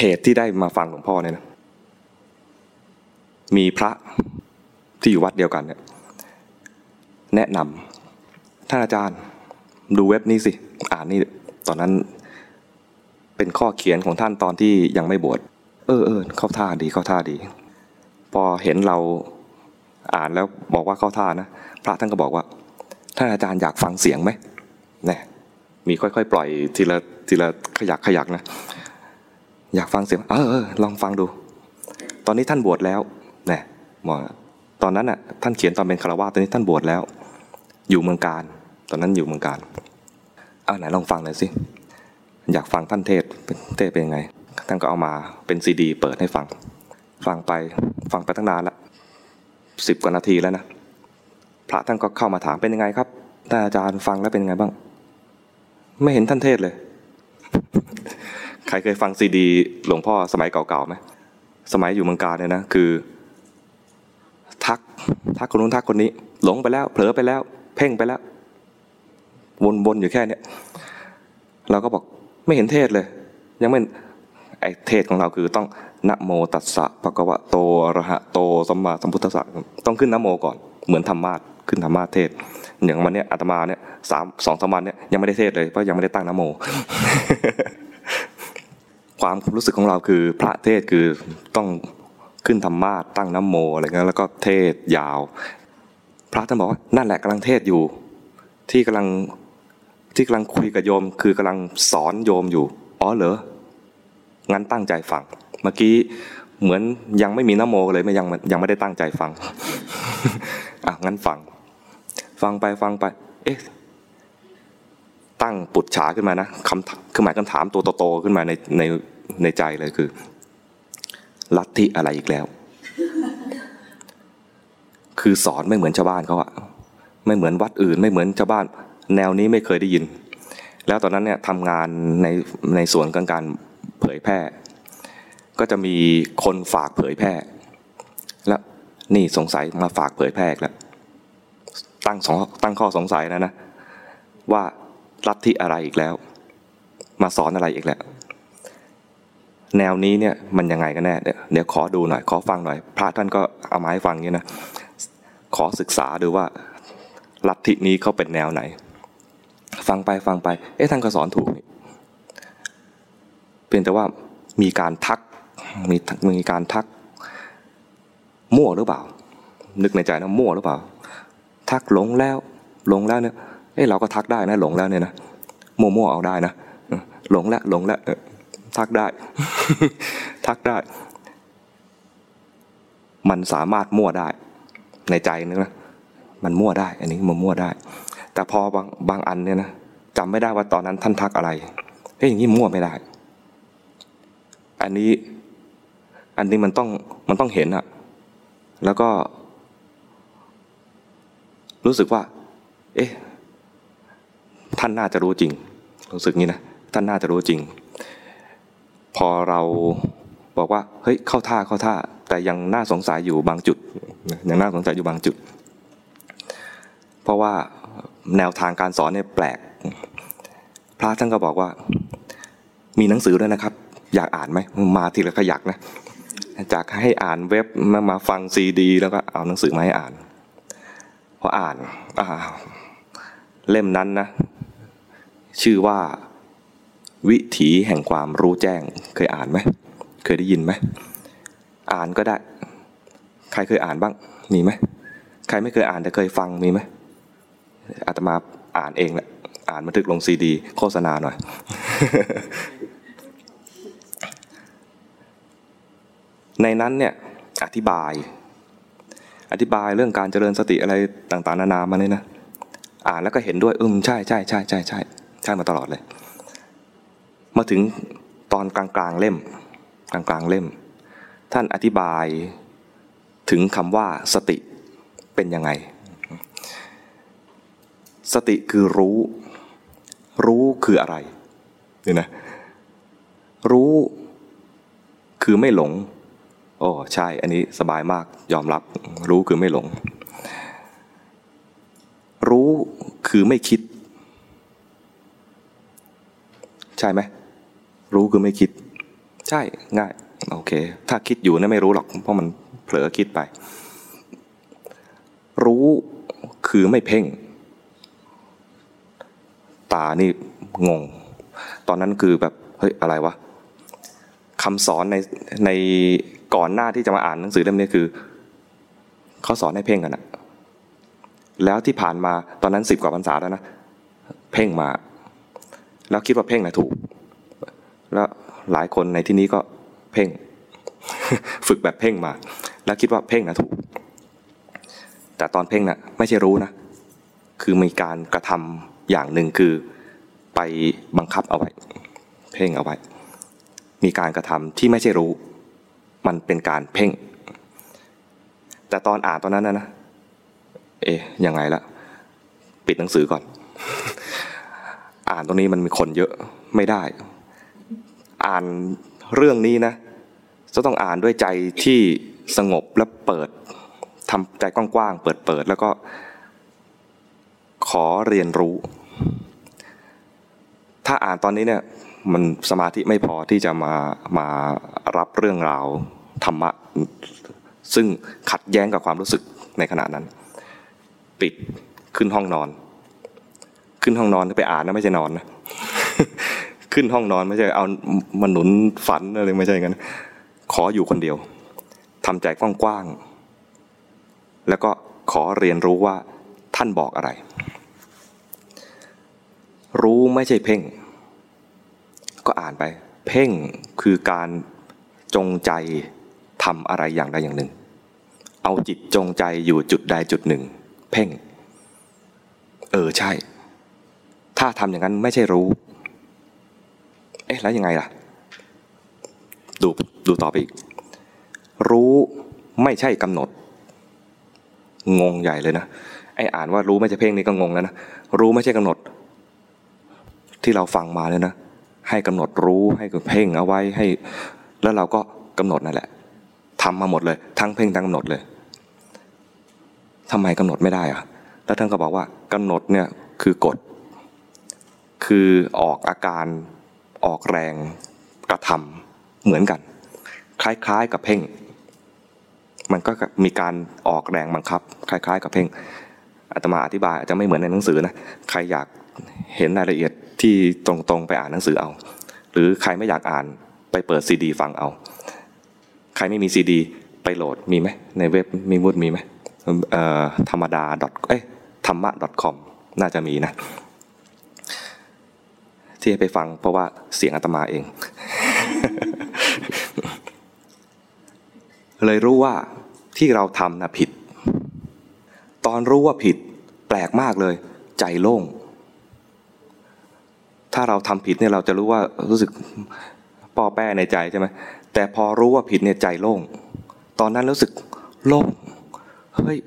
เหตุที่ได้มาฟังหลวงพ่อเนี่ยนะมีพระที่อยู่วัดเดียวกันเนี่ยแนะนำท่านอาจารย์ดูเว็บนี้สิ อ่านนี่ตอนนั้น เป็นข้อเขียนของท่านตอนที่ยังไม่บวชเออเออเข้าท่าดีเข้าท่าดี พอเห็นเราอ่านแล้วบอกว่าเข้าท่านะพระท่านก็บอกว่าท่านอาจารย์อยากฟังเสียงไหมเนี่ยมีค่อยๆ ปล่อยทีละทีละขยักขยักนะ อยากฟังเสียงเออเออลองฟังดู ตอนนี้ท่านบวชแล้วเนี่ยหมอตอนนั้นน่ะท่านเขียนตอนเป็นคารวะตอนนี้ท่านบวชแล้ว อยู่เมืองการ ตอนนั้นอยู่เมืองการอ่าไหนลองฟังหน่อยสิอยากฟังท่านเทศเทศเป็นยังไงท่านก็เอามาเป็นซีดี เปิดให้ฟัง ฟังไปฟังไปตั้งนานละสิบกว่านาทีแล้วนะพระท่านก็เข้ามาถามเป็นยังไงครับท่านอาจารย์ฟังแล้วเป็นยังไงบ้าง ไม่เห็นท่านเทศเลย ใครเคยฟังซีดีหลวงพ่อสมัยเก่าๆไหมสมัยอยู่เมืองการเนี่ยนะคือ ทักทักคนนู้นทักคนนี้ หลงไปแล้ว เผลอไปแล้ว เพ่งไปแล้ว วนๆอยู่แค่เนี้ยเราก็บอกไม่เห็นเทศเลย ยังไม่ไอเทศของเราคือต้องนะโมตัสสะภะคะวะโตอระหะโตสัมมาสัมพุทธัสสะต้องขึ้นนะโมก่อนเหมือนธรรมาสขึ้นธรรมาเทศ อย่างวันเนี้ยอาตมาเนี่ยสามสองสามวันเนี่ยยังไม่ได้เทศเลยเพราะยังไม่ได้ตั้งนะโม ความรู้สึกของเราคือพระเทศคือต้องขึ้นธรรมาสตั้งน้ำโมอะไรเงี้ยแล้วก็เทศยาว พระท่านบอกว่านั่นแหละกำลังเทศอยู่ ที่กำลังที่กำลังคุยกับโยม คือกำลังสอนโยมอยู่อ๋อเหรองั้นตั้งใจฟังเมื่อกี้เหมือนยังไม่มีน้ำโมเลยไม่ยังยังไม่ได้ตั้งใจฟังอะงั้นฟัง ฟังไปฟังไป เอ๊ะ ตั้งปุดฉาขึ้นมานะคำคือหมายคำถามตัวโตๆขึ้นมาในในในใจเลยคือ ลัทธิอะไรอีกแล้ว คือสอนไม่เหมือนชาวบ้านเขาอะไม่เหมือนวัดอื่น ไม่เหมือนชาวบ้าน แนวนี้ไม่เคยได้ยิน แล้วตอนนั้นเนี่ยทำงานในในส่วนของการเผยแพร่ ก็จะมีคนฝากเผยแพร่ แล้วนี่สงสัยมาฝากเผยแพร่แล้วตั้งสองตั้งข้อสงสัยนะนะว่า ลัทธิอะไรอีกแล้ว มาสอนอะไรอีกแล้ว แนวนี้เนี่ยมันยังไงกันแน่เดี๋ยวขอดูหน่อย ขอฟังหน่อย พระท่านก็เอามาให้ฟังอย่างนี้นะขอศึกษาดูว่าลัทธินี้เขาเป็นแนวไหน ฟังไปฟังไป เอ๊ะท่านก็สอนถูกนี่เพียงแต่ว่ามีการทักมีมีการทัก มั่วหรือเปล่า นึกในใจนะมั่วหรือเปล่า ทักหลงแล้วหลงแล้วเนี่ย เอ้เราก็ทักได้นะหลงแล้วเนี่ยนะมั่วๆเอาได้นะหลงแล้วหลงแล้วทักได้ ทักได้ มันสามารถมั่วได้ ในใจนึกนะมันมั่วได้ อันนี้มันมั่วได้ แต่พอบางบางอันเนี่ยนะจำไม่ได้ว่าตอนนั้นท่านทักอะไรเฮ้ยอย่างนี้มั่วไม่ได้ อันนี้อันนี้มันต้องมันต้องเห็นอะแล้วก็ รู้สึกว่า เอ๊ะ ท่านน่าจะรู้จริงรู้สึกงี้นะท่านน่าจะรู้จริง พอเราบอกว่าเฮ้ยเข้าท่าเข้าท่า แต่ยังน่าสงสัยอยู่บางจุดยังน่าสงสัยอยู่บางจุด เพราะว่าแนวทางการสอนเนี่ยแปลก พระท่านก็บอกว่า มีหนังสือด้วยนะครับ อยากอ่านไหมมาทีละขยักนะจากให้อ่านเว็บมามาฟังซีดี แล้วก็เอาหนังสือมาให้อ่านพออ่านอ่าเล่มนั้นนะ ชื่อว่า วิถีแห่งความรู้แจ้ง เคยอ่านไหมเคยได้ยินไหมอ่านก็ได้ ใครเคยอ่านบ้างมีไหมใครไม่เคยอ่านแต่เคยฟังมีไหมอาตมาอ่านเองแหละอ่านบันทึกลงซีดี โฆษณาหน่อย ในนั้นเนี่ยอธิบาย อธิบายเรื่องการเจริญสติอะไรต่าง ๆ นานามาเลยนะ อ่านแล้วก็เห็นด้วยอืมใช่ใช่ใช่ใช่ใช่ ใช่มาตลอดเลย มาถึงตอนกลางกลางเล่ม กลางกลางเล่ม ท่านอธิบายถึงคำว่าสติเป็นยังไง สติคือรู้ รู้คืออะไรเนี่ยนะรู้คือไม่หลง โอ้ใช่ อันนี้สบายมากยอมรับ รู้คือไม่หลง รู้คือไม่คิด ใช่ไหมรู้คือไม่คิด ใช่ง่ายโอเค ถ้าคิดอยู่นะไม่รู้หรอก เพราะมันเผลอคิดไป รู้คือไม่เพ่ง ตานี่งง ตอนนั้นคือแบบเฮ้ยอะไรวะคำสอนในในก่อนหน้าที่จะมาอ่านหนังสือเล่มนี้คือเขาสอนให้เพ่งกันอะแล้วที่ผ่านมาตอนนั้นสิบกว่าพรรษาแล้วนะ เพ่งมา แล้วคิดว่าเพ่งนะถูก แล้วหลายคนในที่นี้ก็เพ่ง ฝึกแบบเพ่งมา แล้วคิดว่าเพ่งนะถูก แต่ตอนเพ่งนะไม่ใช่รู้นะ คือมีการกระทำอย่างหนึ่งคือไปบังคับเอาไว้ เพ่งเอาไว้ มีการกระทำที่ไม่ใช่รู้ มันเป็นการเพ่ง แต่ตอนอ่านตอนนั้นนะนะเอ๊ยยังไงละ ปิดหนังสือก่อน อ่านตรงนี้มันมีคนเยอะไม่ได้ อ่านเรื่องนี้นะจะต้องอ่านด้วยใจที่สงบและเปิดทำใจกว้างๆเปิดเปิดแล้วก็ขอเรียนรู้ ถ้าอ่านตอนนี้เนี่ยมันสมาธิไม่พอที่จะมามารับเรื่องราวธรรมะ ซึ่งขัดแย้งกับความรู้สึกในขณะนั้นปิดขึ้นห้องนอน ขึ้นห้องนอนไปอ่านนะไม่ใช่นอนนะขึ้นห้องนอนไม่ใช่เอามาหนุนฝันอะไรไม่ใช่งั้นขออยู่คนเดียวทำใจกว้างๆแล้วก็ขอเรียนรู้ว่าท่านบอกอะไร รู้ไม่ใช่เพ่ง ก็อ่านไป เพ่งคือการจงใจทำอะไรอย่างใดอย่างหนึ่ง เอาจิตจงใจอยู่จุดใดจุดหนึ่ง เพ่ง เออใช่ ถ้าทำอย่างนั้นไม่ใช่รู้ เอ๊ะแล้วยังไงล่ะ ดูดูต่อไปอีก รู้ไม่ใช่กำหนด งงใหญ่เลยนะไอ้อ่านว่ารู้ไม่ใช่เพ่งนี่ก็งงแล้วนะรู้ไม่ใช่กำหนด ที่เราฟังมาเลยนะให้กำหนดรู้ให้เพ่งเอาไว้ให้ แล้วเราก็กำหนดนั่นแหละทำมาหมดเลย ทั้งเพ่งทั้งกำหนดเลยทำไมกำหนดไม่ได้อะแล้วท่านก็บอกว่ากำหนดเนี่ยคือกฎ คือออกอาการออกแรงกระทำเหมือนกัน คล้ายๆกับเพ่ง มันก็มีการออกแรงบังคับ คล้าย ๆ กับเพ่งอาตมาอธิบายอาจจะไม่เหมือนในหนังสือนะใครอยากเห็นรายละเอียดที่ตรงๆไปอ่านหนังสือเอา หรือใครไม่อยากอ่านไปเปิดซีดีฟังเอา ใครไม่มีซีดีไปโหลดมีไหมในเว็บมีมุดมีไหมธรรมดาเอ้ยธรรมะ .com น่าจะมีนะ ที่ให้ไปฟัง เพราะว่าเสียงอาตมาเอง เลยรู้ว่าที่เราทำนะผิด ตอนรู้ว่าผิด แปลกมากเลย ใจโล่ง ถ้าเราทำผิดเนี่ยเราจะรู้ว่ารู้สึกปอแป้ในใจใช่ไหมแต่พอรู้ว่าผิดเนี่ยใจโล่ง ตอนนั้นรู้สึกโล่งเฮ้ย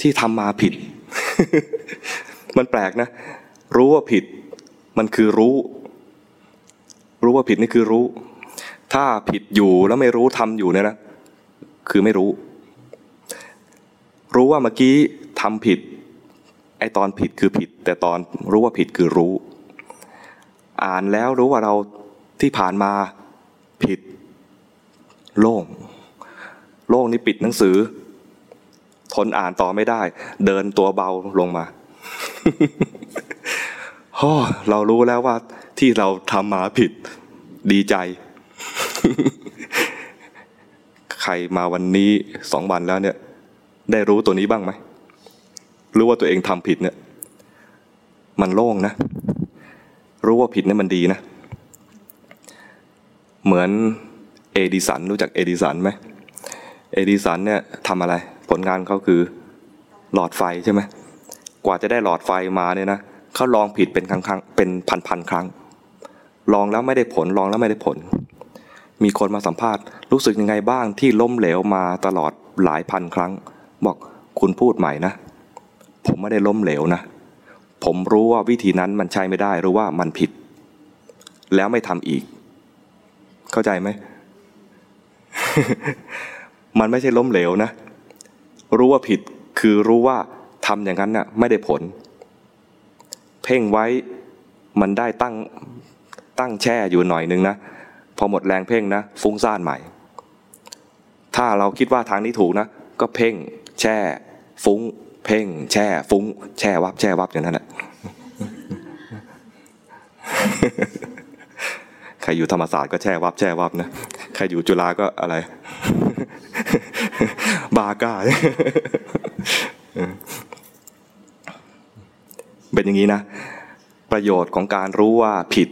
ที่ทำมาผิด มันแปลกนะ รู้ว่าผิด มันคือรู้ รู้ว่าผิดนี่คือรู้ ถ้าผิดอยู่แล้วไม่รู้ทำอยู่เนี่ยนะคือไม่รู้ รู้ว่าเมื่อกี้ทำผิด ไอตอนผิดคือผิด แต่ตอนรู้ว่าผิดคือรู้ อ่านแล้วรู้ว่าเราที่ผ่านมาผิด โล่ง โล่งนี่ปิดหนังสือ ทนอ่านต่อไม่ได้ เดินตัวเบาลงมา โอ้เรารู้แล้วว่าที่เราทำมาผิดดีใจ ใครมาวันนี้สองวันแล้วเนี่ย ได้รู้ตัวนี้บ้างไหมรู้ว่าตัวเองทำผิดเนี่ย มันโล่งนะ รู้ว่าผิดเนี่ยมันดีนะ เหมือนเอดิสันรู้จักเอดิสันไหมเอดิสันเนี่ยทำอะไร ผลงานเขาคือหลอดไฟใช่ไหมกว่าจะได้หลอดไฟมาเนี่ยนะเขาลองผิดเป็นครั้งครั้งเป็นพันพันครั้ง ลองแล้วไม่ได้ผลลองแล้วไม่ได้ผล มีคนมาสัมภาษณ์รู้สึกยังไงบ้างที่ล้มเหลวมาตลอดหลายพันครั้ง บอกคุณพูดใหม่นะ ผมไม่ได้ล้มเหลวนะ ผมรู้ว่าวิธีนั้นมันใช้ไม่ได้รู้ว่ามันผิด แล้วไม่ทำอีก เข้าใจไหมมันไม่ใช่ล้มเหลวนะ รู้ว่าผิดคือรู้ว่าทำอย่างนั้นน่ะไม่ได้ผล พ่งไว้มันได้ตั้งตั้งแช่อยู่หน่อยนึงนะพอหมดแรงเพ่งนะ ฟุ้งซ่านใหม่ ถ้าเราคิดว่าทางนี้ถูกนะ ก็เพ่ง แช่ ฟุ้ง เพ่ง แช่ ฟุ้ง แช่วับแช่วับอย่างนั้นแหละใครอยู่ธรรมศาสตร์ก็แช่วับแช่วับนะใครอยู่จุฬาก็อะไร บาก้า เป็นอย่างนี้นะ ประโยชน์ของการรู้ว่าผิด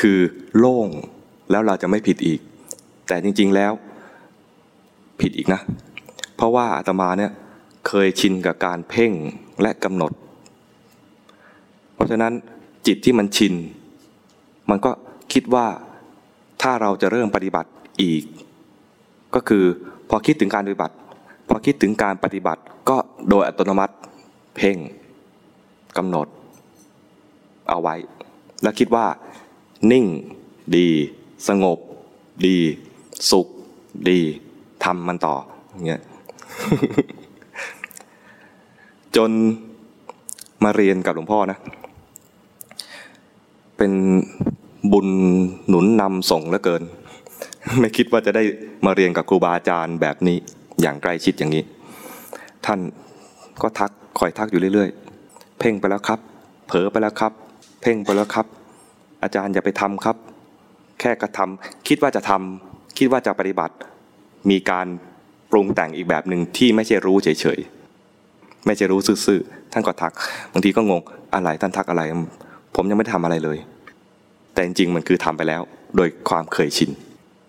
คือโล่งแล้วเราจะไม่ผิดอีก แต่จริง ๆแล้วผิดอีกนะ เพราะว่าอาตมาเนี่ยเคยชินกับการเพ่งและกำหนด เพราะฉะนั้นจิตที่มันชิน มันก็คิดว่าถ้าเราจะเริ่มปฏิบัติอีก ก็คือพอคิดถึงการปฏิบัติ พอคิดถึงการปฏิบัติก็โดยอัตโนมัติเพ่ง กำหนดเอาไว้ แล้วคิดว่า นิ่งดี สงบดี สุขดีทำมันต่ออย่างเงี้ยจนมาเรียนกับหลวงพ่อนะ เป็นบุญหนุนนำส่งเหลือเกิน ไม่คิดว่าจะได้มาเรียนกับครูบาอาจารย์แบบนี้อย่างใกล้ชิดอย่างนี้ ท่านก็ทักคอยทักอยู่เรื่อยๆ เพ่งไปแล้วครับ เผลอไปแล้วครับ เพ่งไปแล้วครับ อาจารย์อย่าไปทำครับ แค่กระทำคิดว่าจะทำคิดว่าจะปฏิบัติ มีการปรุงแต่งอีกแบบหนึ่งที่ไม่ใช่รู้เฉยๆไม่ใช่รู้ซื่อๆท่านก็ทักบางทีก็งงอะไรท่านทักอะไร ผมยังไม่ได้ทำอะไรเลย แต่จริงๆมันคือทำไปแล้ว โดยความเคยชิน